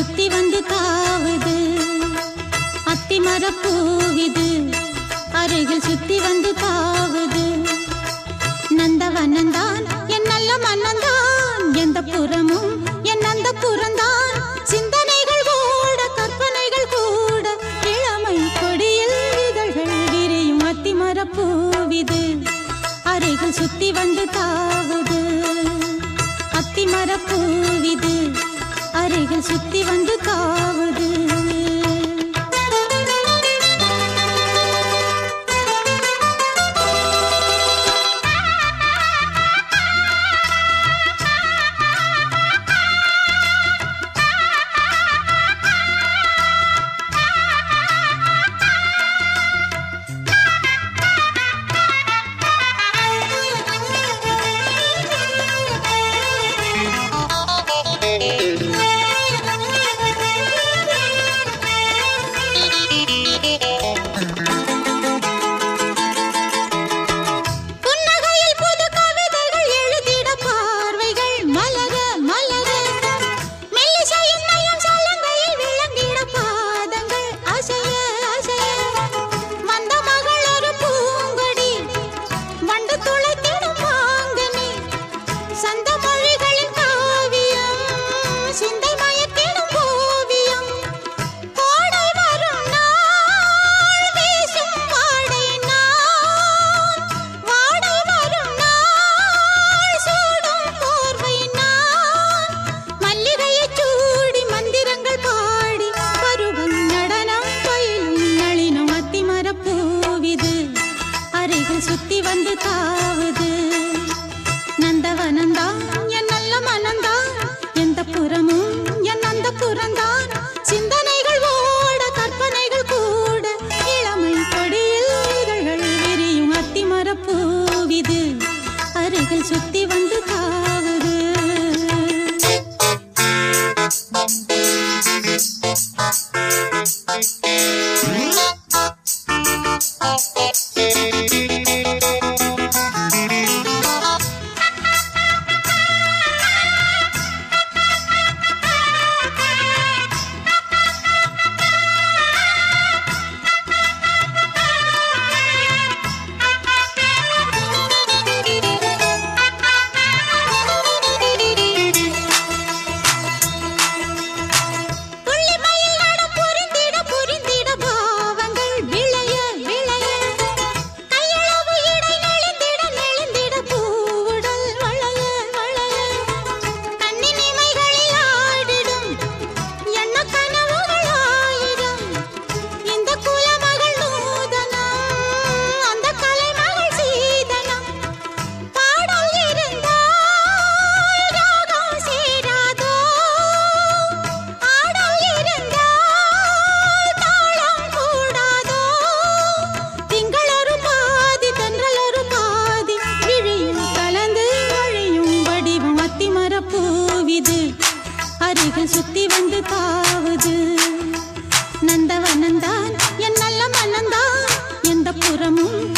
சுத்தி வந்து தாவுது. அத்திமரப்பூவிது அருகில் சுத்தி வந்து தாவுது நந்தவனந்தான் என் நல்ல மன்னந்தான். எந்த புறமும் என் அந்த புறந்தான். சிந்தனைகள் கூட கற்பனைகள் கூட. இளமை கொடியில் இதழ்கள் விரியும் அத்திமரப்பூவிது அருகில் சுத்தி வந்து தாவுது. அத்திமரப்பூவிது அருகில் சுத்தி வந்து காவது. சுத்தி வந்து தாவுது. நந்தவனந்தான் என் நல்ல மனந்தான். எந்த புறமும் என் அந்த புறந்தான். சிந்தனைகள் ஓட கற்பனைகள் கூட. இளமை கொடியில் இதழ்கள் விரியும் அத்திமரப்பூவிது அருகில் சுத்தி வந்து அலைகள் சுத்தி வந்து பாவுது. நந்தவனந்தான் என் நல்ல மனந்தான் எந்த புறமும்